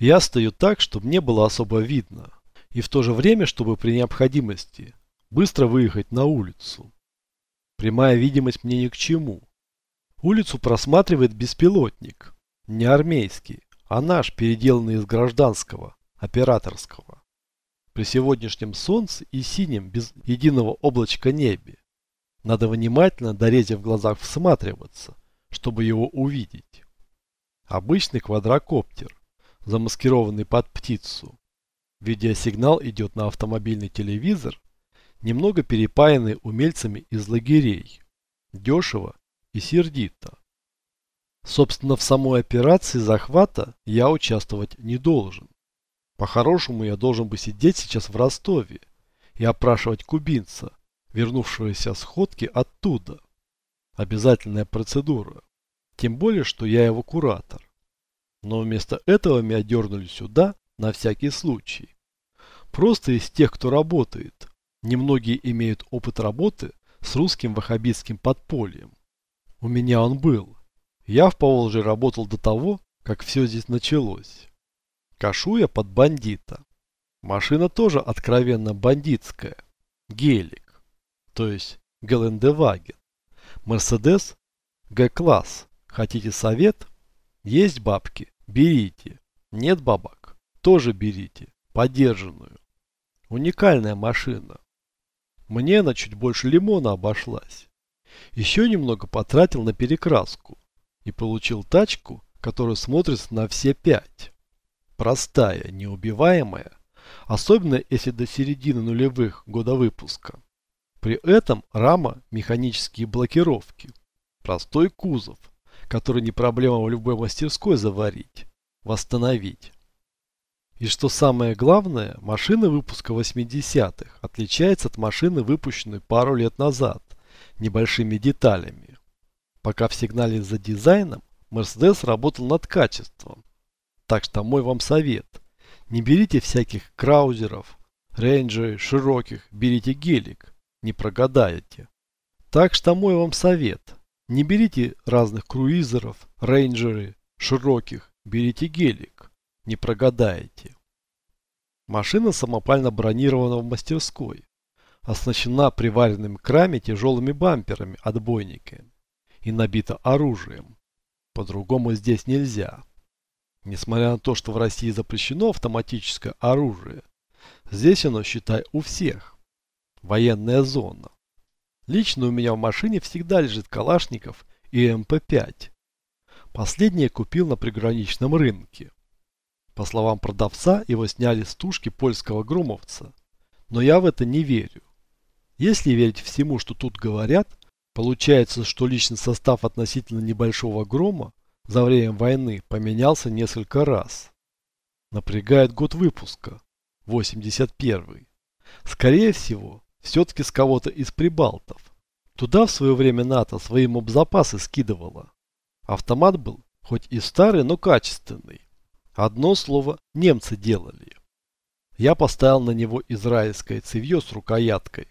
Я стою так, чтобы не было особо видно, и в то же время, чтобы при необходимости быстро выехать на улицу. Прямая видимость мне ни к чему. Улицу просматривает беспилотник, не армейский, а наш, переделанный из гражданского, операторского. При сегодняшнем солнце и синем, без единого облачка небе, надо внимательно, дорезив в глазах, всматриваться, чтобы его увидеть. Обычный квадрокоптер, замаскированный под птицу. Видеосигнал идет на автомобильный телевизор, немного перепаянный умельцами из лагерей. Дешево и сердито. Собственно, в самой операции захвата я участвовать не должен. По-хорошему, я должен бы сидеть сейчас в Ростове и опрашивать кубинца, вернувшегося с ходки оттуда. Обязательная процедура. Тем более, что я его куратор. Но вместо этого меня дернули сюда на всякий случай. Просто из тех, кто работает. Немногие имеют опыт работы с русским ваххабитским подпольем. У меня он был. Я в Поволжье работал до того, как все здесь началось. Кашу я под бандита. Машина тоже откровенно бандитская. Гелик. То есть Гелендеваген. Мерседес Г-класс. Хотите совет? Есть бабки? Берите. Нет бабок? Тоже берите. Подержанную. Уникальная машина. Мне она чуть больше лимона обошлась. Еще немного потратил на перекраску и получил тачку, которая смотрится на все пять. Простая, неубиваемая, особенно если до середины нулевых года выпуска. При этом рама механические блокировки. Простой кузов, который не проблема в любой мастерской заварить, восстановить. И что самое главное, машина выпуска 80-х отличается от машины, выпущенной пару лет назад небольшими деталями. Пока в сигнале за дизайном, Mercedes работал над качеством. Так что мой вам совет. Не берите всяких краузеров, рейнджеры, широких, берите гелик. Не прогадаете. Так что мой вам совет. Не берите разных круизеров, рейнджеры, широких, берите гелик. Не прогадаете. Машина самопально бронирована в мастерской оснащена приваренными к раме тяжелыми бамперами отбойниками и набита оружием. По-другому здесь нельзя. Несмотря на то, что в России запрещено автоматическое оружие, здесь оно, считай, у всех. Военная зона. Лично у меня в машине всегда лежит Калашников и МП-5. Последнее купил на приграничном рынке. По словам продавца, его сняли с тушки польского громовца. Но я в это не верю. Если верить всему, что тут говорят, получается, что личный состав относительно небольшого грома за время войны поменялся несколько раз. Напрягает год выпуска, 81 Скорее всего, все-таки с кого-то из прибалтов. Туда в свое время НАТО свои мобзапасы скидывало. Автомат был хоть и старый, но качественный. Одно слово немцы делали. Я поставил на него израильское цевье с рукояткой,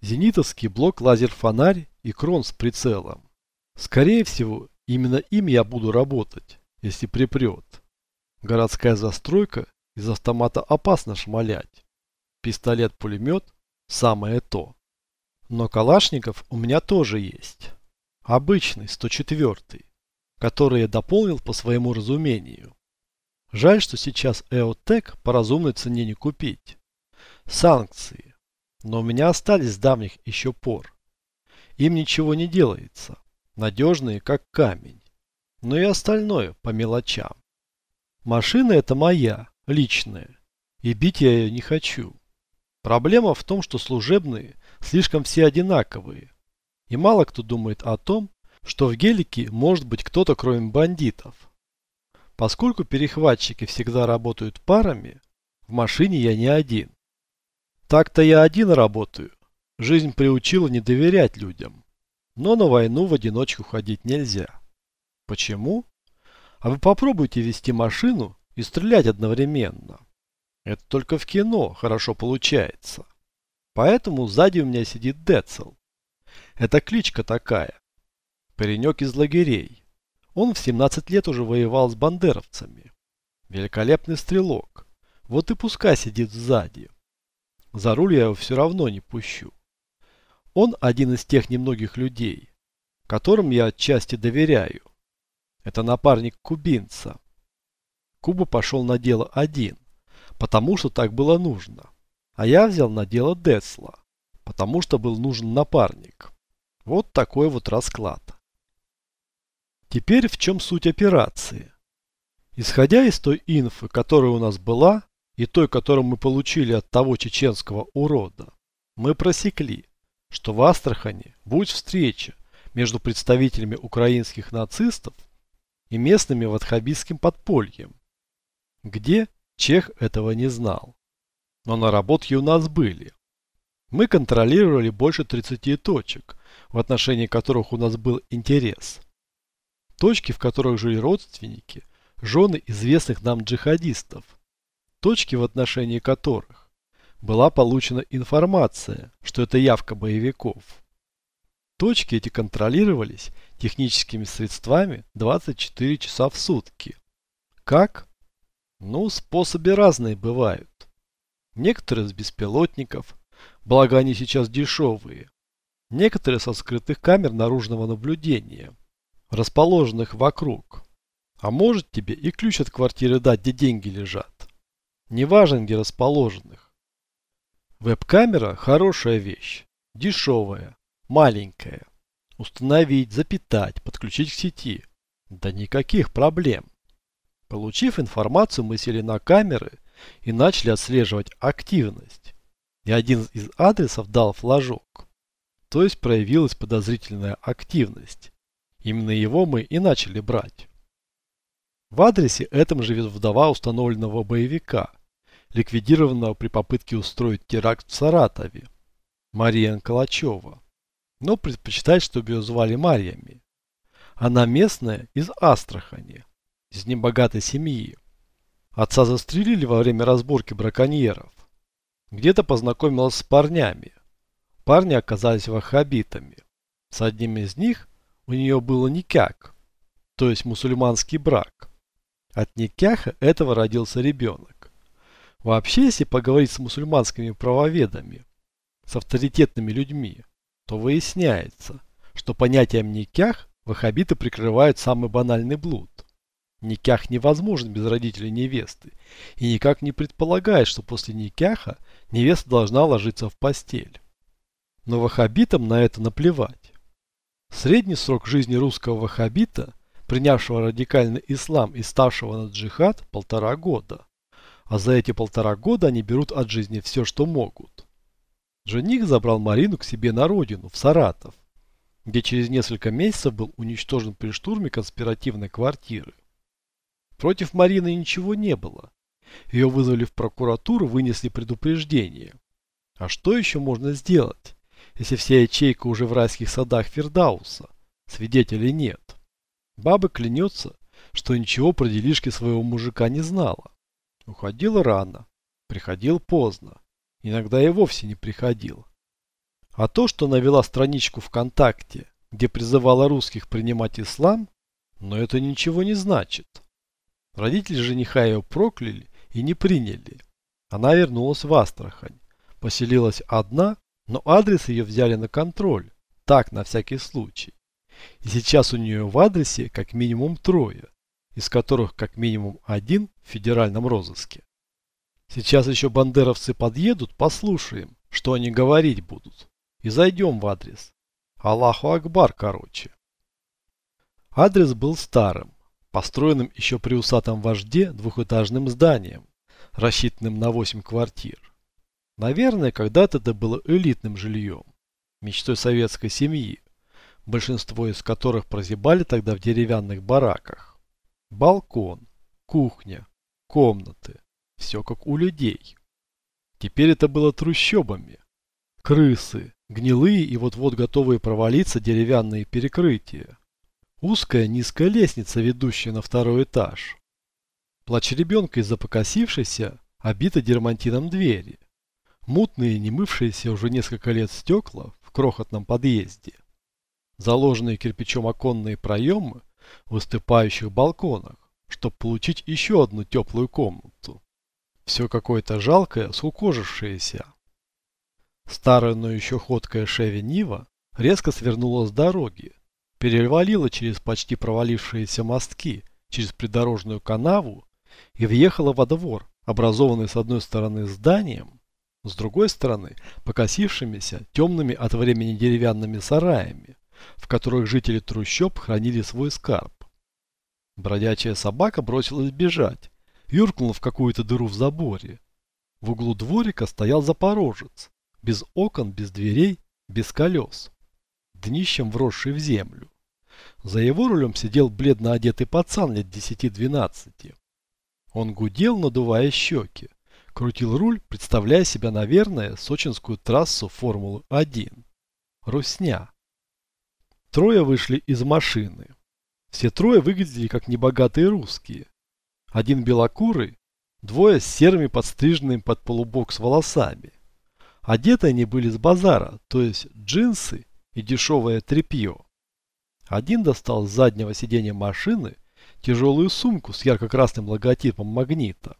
зенитовский блок лазер-фонарь и крон с прицелом. Скорее всего, именно им я буду работать, если припрет. Городская застройка из автомата опасно шмалять. Пистолет-пулемет – самое то. Но Калашников у меня тоже есть. Обычный, 104 который я дополнил по своему разумению. Жаль, что сейчас Эотек по разумной цене не купить. Санкции но у меня остались с давних еще пор. Им ничего не делается, надежные как камень. Но и остальное по мелочам. Машина это моя, личная, и бить я ее не хочу. Проблема в том, что служебные слишком все одинаковые, и мало кто думает о том, что в гелике может быть кто-то кроме бандитов. Поскольку перехватчики всегда работают парами, в машине я не один. Так-то я один работаю. Жизнь приучила не доверять людям. Но на войну в одиночку ходить нельзя. Почему? А вы попробуйте вести машину и стрелять одновременно. Это только в кино хорошо получается. Поэтому сзади у меня сидит Децл. Это кличка такая. Паренек из лагерей. Он в 17 лет уже воевал с бандеровцами. Великолепный стрелок. Вот и пускай сидит сзади. За руль я его все равно не пущу. Он один из тех немногих людей, которым я отчасти доверяю. Это напарник кубинца. Куба пошел на дело один, потому что так было нужно. А я взял на дело Десла, потому что был нужен напарник. Вот такой вот расклад. Теперь в чем суть операции? Исходя из той инфы, которая у нас была, и той, которую мы получили от того чеченского урода, мы просекли, что в Астрахани будет встреча между представителями украинских нацистов и местными ватхабистским подпольем. Где? Чех этого не знал. Но наработки у нас были. Мы контролировали больше 30 точек, в отношении которых у нас был интерес. Точки, в которых жили родственники, жены известных нам джихадистов. Точки, в отношении которых была получена информация, что это явка боевиков. Точки эти контролировались техническими средствами 24 часа в сутки. Как? Ну, способы разные бывают. Некоторые с беспилотников, благо они сейчас дешевые. Некоторые со скрытых камер наружного наблюдения, расположенных вокруг. А может тебе и ключ от квартиры дать, где деньги лежат. Не важен, где расположенных. Веб-камера хорошая вещь, дешевая, маленькая. Установить, запитать, подключить к сети. Да никаких проблем. Получив информацию, мы сели на камеры и начали отслеживать активность. И один из адресов дал флажок. То есть проявилась подозрительная активность. Именно его мы и начали брать. В адресе этом живет вдова установленного боевика, ликвидированного при попытке устроить теракт в Саратове, Мария Калачева. Но предпочитает, чтобы ее звали Марьями. Она местная из Астрахани, из небогатой семьи. Отца застрелили во время разборки браконьеров. Где-то познакомилась с парнями. Парни оказались ваххабитами. С одним из них у нее было никак, то есть мусульманский брак. От никяха этого родился ребенок. Вообще, если поговорить с мусульманскими правоведами, с авторитетными людьми, то выясняется, что понятием никях ваххабиты прикрывают самый банальный блуд. Никях невозможен без родителей невесты и никак не предполагает, что после никяха невеста должна ложиться в постель. Но ваххабитам на это наплевать. Средний срок жизни русского ваххабита – принявшего радикальный ислам и ставшего на джихад, полтора года. А за эти полтора года они берут от жизни все, что могут. Жених забрал Марину к себе на родину, в Саратов, где через несколько месяцев был уничтожен при штурме конспиративной квартиры. Против Марины ничего не было. Ее вызвали в прокуратуру, вынесли предупреждение. А что еще можно сделать, если вся ячейка уже в райских садах Фердауса? Свидетелей нет. Баба клянется, что ничего про делишки своего мужика не знала. Уходила рано, приходил поздно, иногда и вовсе не приходил. А то, что навела страничку ВКонтакте, где призывала русских принимать ислам, но это ничего не значит. Родители жениха ее прокляли и не приняли. Она вернулась в Астрахань, поселилась одна, но адрес ее взяли на контроль, так, на всякий случай. И сейчас у нее в адресе как минимум трое, из которых как минимум один в федеральном розыске. Сейчас еще бандеровцы подъедут, послушаем, что они говорить будут. И зайдем в адрес. Аллаху Акбар, короче. Адрес был старым, построенным еще при усатом вожде двухэтажным зданием, рассчитанным на 8 квартир. Наверное, когда-то это было элитным жильем, мечтой советской семьи, большинство из которых прозябали тогда в деревянных бараках. Балкон, кухня, комнаты. Все как у людей. Теперь это было трущобами. Крысы, гнилые и вот-вот готовые провалиться деревянные перекрытия. Узкая низкая лестница, ведущая на второй этаж. Плач ребенка из-за покосившейся, обита дермантином двери. Мутные, не мывшиеся уже несколько лет стекла в крохотном подъезде заложенные кирпичом оконные проемы в выступающих балконах, чтобы получить еще одну теплую комнату. Все какое-то жалкое, скукожившееся. Старая, но еще ходкая Шеви Нива резко свернула с дороги, перевалила через почти провалившиеся мостки, через придорожную канаву и въехала во двор, образованный с одной стороны зданием, с другой стороны покосившимися темными от времени деревянными сараями, в которых жители трущоб хранили свой скарб. Бродячая собака бросилась бежать, юркнула в какую-то дыру в заборе. В углу дворика стоял запорожец, без окон, без дверей, без колес, днищем вросший в землю. За его рулем сидел бледно одетый пацан лет 10-12. Он гудел, надувая щеки, крутил руль, представляя себя, наверное, сочинскую трассу Формулы-1. Русня. Трое вышли из машины. Все трое выглядели как небогатые русские. Один белокурый, двое с серыми подстриженными под полубок с волосами. Одеты они были с базара, то есть джинсы и дешевое тряпье. Один достал с заднего сиденья машины тяжелую сумку с ярко-красным логотипом магнита.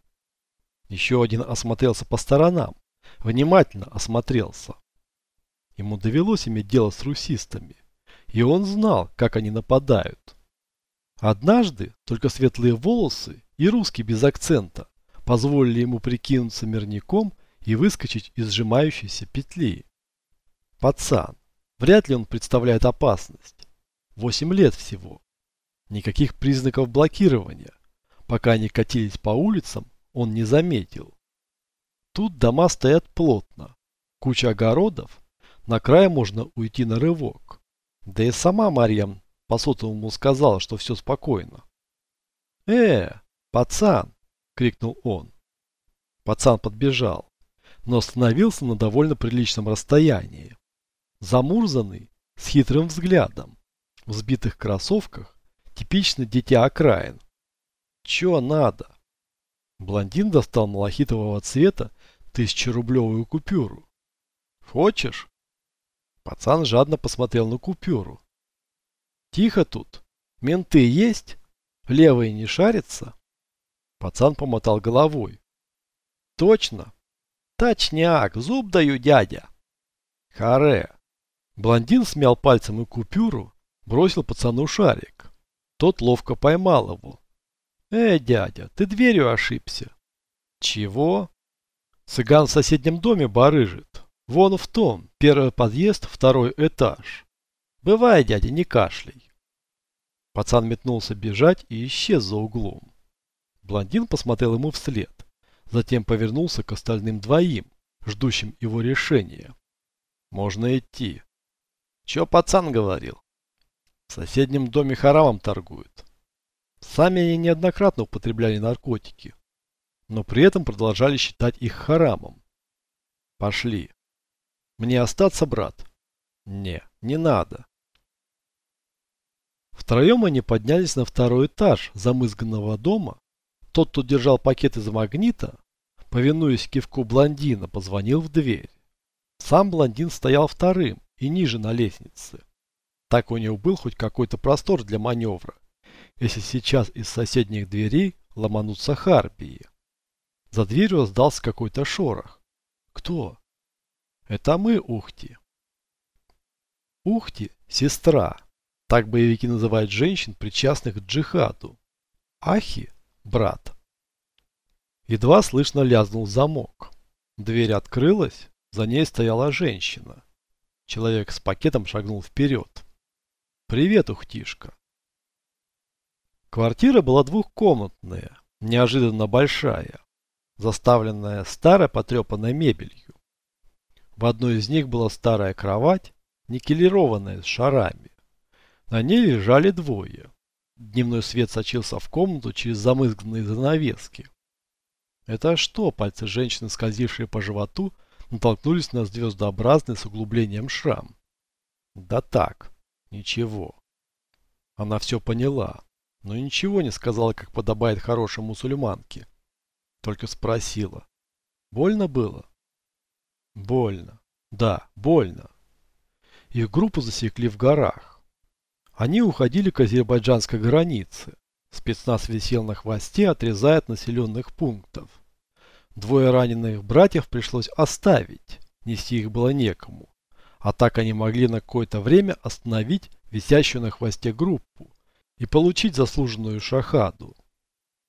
Еще один осмотрелся по сторонам, внимательно осмотрелся. Ему довелось иметь дело с русистами, и он знал, как они нападают. Однажды только светлые волосы и русский без акцента позволили ему прикинуться мирником и выскочить из сжимающейся петли. Пацан. Вряд ли он представляет опасность. Восемь лет всего. Никаких признаков блокирования. Пока они катились по улицам, он не заметил. Тут дома стоят плотно. Куча огородов. На край можно уйти на рывок. Да и сама Марьям по сотовому сказала, что все спокойно. «Э, пацан!» — крикнул он. Пацан подбежал, но остановился на довольно приличном расстоянии. Замурзанный, с хитрым взглядом, в сбитых кроссовках, типично дитя окраин. Чё надо? Блондин достал малахитового цвета тысячерублевую купюру. Хочешь? Пацан жадно посмотрел на купюру. Тихо тут. Менты есть? Левые не шарятся? Пацан помотал головой. Точно. Точняк, зуб даю, дядя. Харе. Блондин смял пальцем и купюру, бросил пацану шарик. Тот ловко поймал его. «Эй, дядя, ты дверью ошибся». «Чего?» «Цыган в соседнем доме барыжит. Вон в том, первый подъезд, второй этаж. Бывай, дядя, не кашляй». Пацан метнулся бежать и исчез за углом. Блондин посмотрел ему вслед, затем повернулся к остальным двоим, ждущим его решения. Можно идти. Че пацан говорил? В соседнем доме харамом торгуют. Сами они неоднократно употребляли наркотики, но при этом продолжали считать их харамом. Пошли. Мне остаться, брат? Не, не надо. Втроем они поднялись на второй этаж замызганного дома. Тот, кто держал пакет из магнита, повинуясь кивку блондина, позвонил в дверь. Сам блондин стоял вторым и ниже на лестнице. Так у него был хоть какой-то простор для маневра, если сейчас из соседних дверей ломанутся харпии. За дверью раздался какой-то шорох. Кто? Это мы, Ухти. Ухти – сестра. Так боевики называют женщин, причастных к джихаду. Ахи – брат. Едва слышно лязнул замок. Дверь открылась, за ней стояла женщина. Человек с пакетом шагнул вперед. «Привет, ухтишка!» Квартира была двухкомнатная, неожиданно большая, заставленная старой потрепанной мебелью. В одной из них была старая кровать, никелированная с шарами. На ней лежали двое. Дневной свет сочился в комнату через замызганные занавески. Это что, пальцы женщины, скользившие по животу, натолкнулись на звездообразный с углублением шрам. Да так, ничего. Она все поняла, но ничего не сказала, как подобает хорошей мусульманке. Только спросила. Больно было? Больно. Да, больно. Их группу засекли в горах. Они уходили к азербайджанской границе. Спецназ висел на хвосте, отрезая от населенных пунктов. Двое раненых братьев пришлось оставить, нести их было некому. А так они могли на какое-то время остановить висящую на хвосте группу и получить заслуженную шахаду.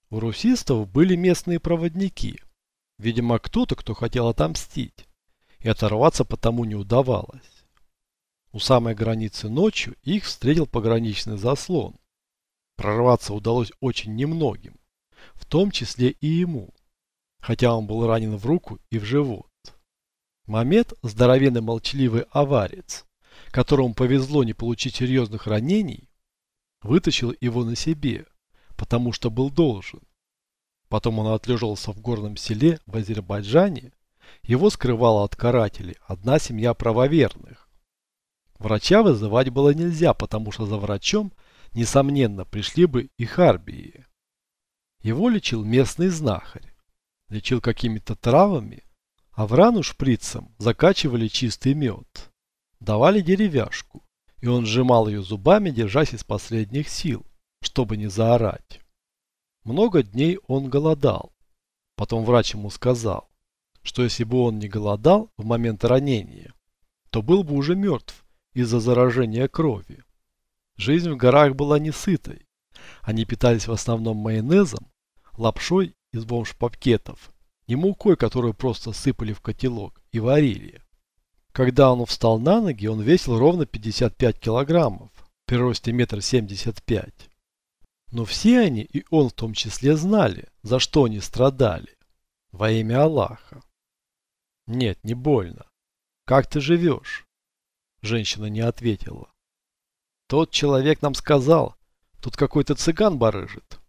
У русистов были местные проводники. Видимо, кто-то, кто хотел отомстить. И оторваться потому не удавалось. У самой границы ночью их встретил пограничный заслон. Прорваться удалось очень немногим, в том числе и ему, хотя он был ранен в руку и в живот. Мамед, здоровенный молчаливый аварец, которому повезло не получить серьезных ранений, вытащил его на себе, потому что был должен. Потом он отлежался в горном селе в Азербайджане, его скрывала от карателей одна семья правоверных. Врача вызывать было нельзя, потому что за врачом, несомненно, пришли бы и харбии. Его лечил местный знахарь. Лечил какими-то травами, а в рану шприцем закачивали чистый мед. Давали деревяшку, и он сжимал ее зубами, держась из последних сил, чтобы не заорать. Много дней он голодал. Потом врач ему сказал, что если бы он не голодал в момент ранения, то был бы уже мертв из-за заражения крови. Жизнь в горах была несытой. Они питались в основном майонезом, лапшой из бомж-пакетов не мукой, которую просто сыпали в котелок и варили. Когда он встал на ноги, он весил ровно 55 килограммов, при росте метр семьдесят пять. Но все они, и он в том числе, знали, за что они страдали. Во имя Аллаха. Нет, не больно. Как ты живешь? Женщина не ответила. Тот человек нам сказал, тут какой-то цыган барыжит.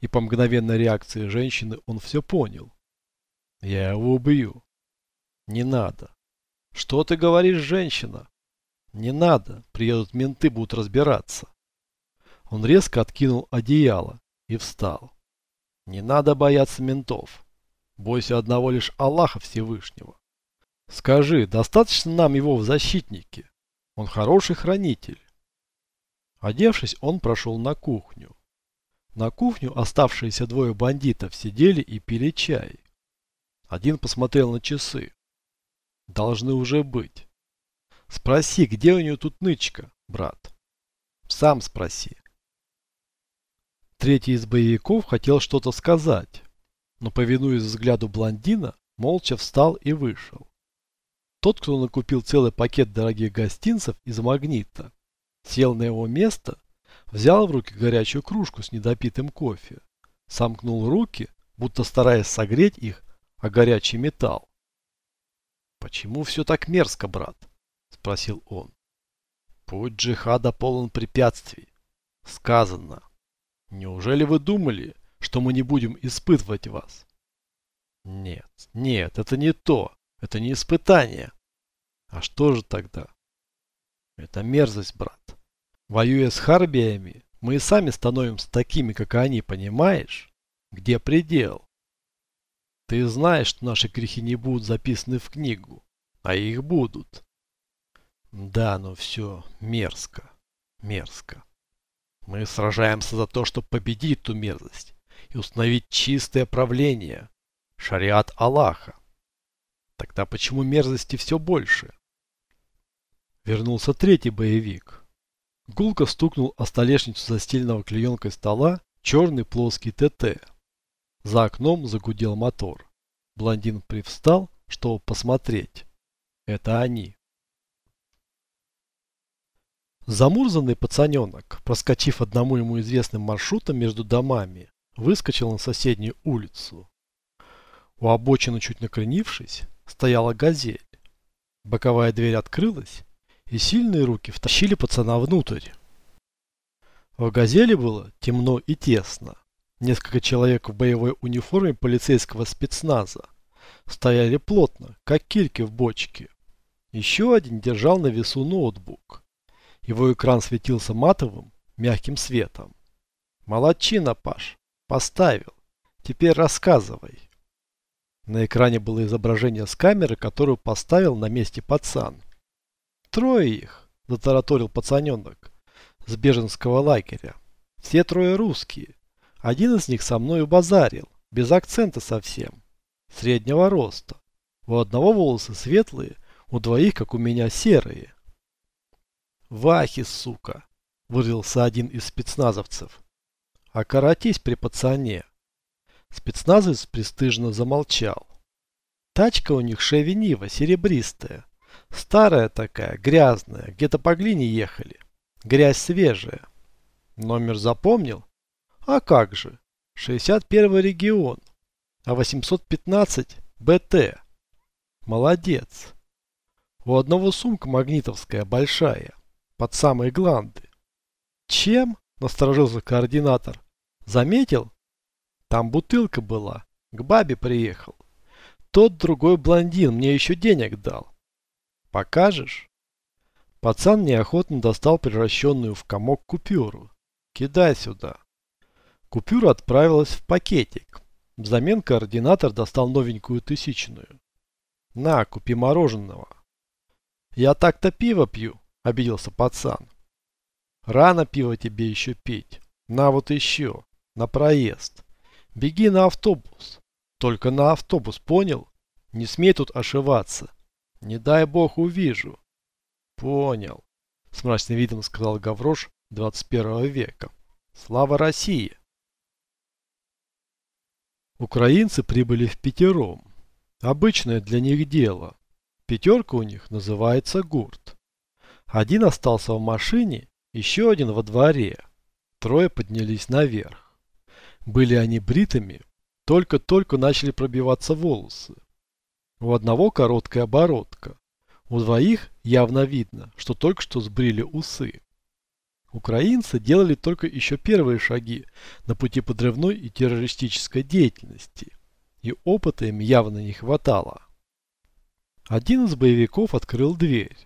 И по мгновенной реакции женщины он все понял. Я его убью. Не надо. Что ты говоришь, женщина? Не надо. Приедут менты, будут разбираться. Он резко откинул одеяло и встал. Не надо бояться ментов. Бойся одного лишь Аллаха Всевышнего. Скажи, достаточно нам его в защитнике? Он хороший хранитель. Одевшись, он прошел на кухню. На кухню оставшиеся двое бандитов сидели и пили чай. Один посмотрел на часы. Должны уже быть. Спроси, где у нее тут нычка, брат? Сам спроси. Третий из боевиков хотел что-то сказать, но, повинуясь взгляду блондина, молча встал и вышел. Тот, кто накупил целый пакет дорогих гостинцев из магнита, сел на его место, взял в руки горячую кружку с недопитым кофе, сомкнул руки, будто стараясь согреть их а горячий металл. «Почему все так мерзко, брат?» – спросил он. «Путь джихада полон препятствий. Сказано. Неужели вы думали, что мы не будем испытывать вас?» «Нет, нет, это не то. Это не испытание. А что же тогда?» «Это мерзость, брат. Воюя с харбиями, мы и сами становимся такими, как они, понимаешь? Где предел? Ты знаешь, что наши грехи не будут записаны в книгу, а их будут. Да, но все мерзко, мерзко. Мы сражаемся за то, чтобы победить ту мерзость и установить чистое правление, шариат Аллаха. Тогда почему мерзости все больше? Вернулся третий боевик. Гулко стукнул о столешницу застеленного клеенкой стола черный плоский ТТ. За окном загудел мотор. Блондин привстал, чтобы посмотреть. Это они. Замурзанный пацаненок, проскочив одному ему известным маршрутом между домами, выскочил на соседнюю улицу. У обочины, чуть накренившись, стояла газель. Боковая дверь открылась, и сильные руки втащили пацана внутрь. В газели было темно и тесно. Несколько человек в боевой униформе полицейского спецназа стояли плотно, как кильки в бочке. Еще один держал на весу ноутбук. Его экран светился матовым, мягким светом. Молодчина, Паш. Поставил. Теперь рассказывай. На экране было изображение с камеры, которую поставил на месте пацан. Трое их, затараторил пацаненок, с беженского лагеря. Все трое русские Один из них со мною базарил, без акцента совсем, среднего роста. У одного волосы светлые, у двоих, как у меня, серые. Вахи, сука, вырвался один из спецназовцев. Окоротись при пацане. Спецназовец пристыжно замолчал. Тачка у них Шеви Нива, серебристая. Старая такая, грязная, где-то по глине ехали. Грязь свежая. Номер запомнил? А как же? 61 регион. А 815 БТ. Молодец. У одного сумка магнитовская, большая, под самые гланды. Чем? Насторожился координатор. Заметил? Там бутылка была. К бабе приехал. Тот другой блондин мне еще денег дал. Покажешь? Пацан неохотно достал превращенную в комок купюру. Кидай сюда. Купюра отправилась в пакетик. Взамен координатор достал новенькую тысячную. На, купи мороженого. Я так-то пиво пью, обиделся пацан. Рано пиво тебе еще пить. На вот еще, на проезд. Беги на автобус. Только на автобус, понял? Не смей тут ошиваться. Не дай бог увижу. Понял. С мрачным видом сказал Гаврош 21 века. Слава России! Украинцы прибыли в пятером. Обычное для них дело. Пятерка у них называется гурт. Один остался в машине, еще один во дворе. Трое поднялись наверх. Были они бритыми, только-только начали пробиваться волосы. У одного короткая оборотка. У двоих явно видно, что только что сбрили усы. Украинцы делали только еще первые шаги на пути подрывной и террористической деятельности, и опыта им явно не хватало. Один из боевиков открыл дверь.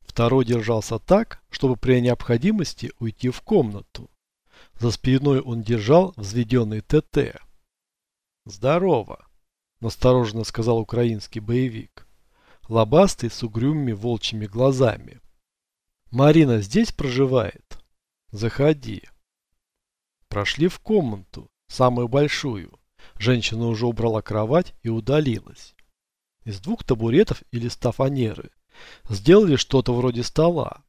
Второй держался так, чтобы при необходимости уйти в комнату. За спиной он держал взведенный ТТ. «Здорово!» – настороженно сказал украинский боевик. Лобастый с угрюмыми волчьими глазами. «Марина здесь проживает?» Заходи. Прошли в комнату, самую большую. Женщина уже убрала кровать и удалилась. Из двух табуретов и листа фанеры сделали что-то вроде стола.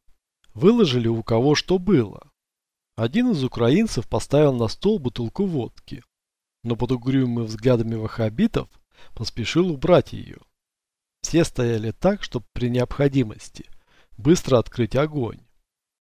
Выложили у кого что было. Один из украинцев поставил на стол бутылку водки, но под угрюмыми взглядами ваххабитов поспешил убрать ее. Все стояли так, чтобы при необходимости быстро открыть огонь.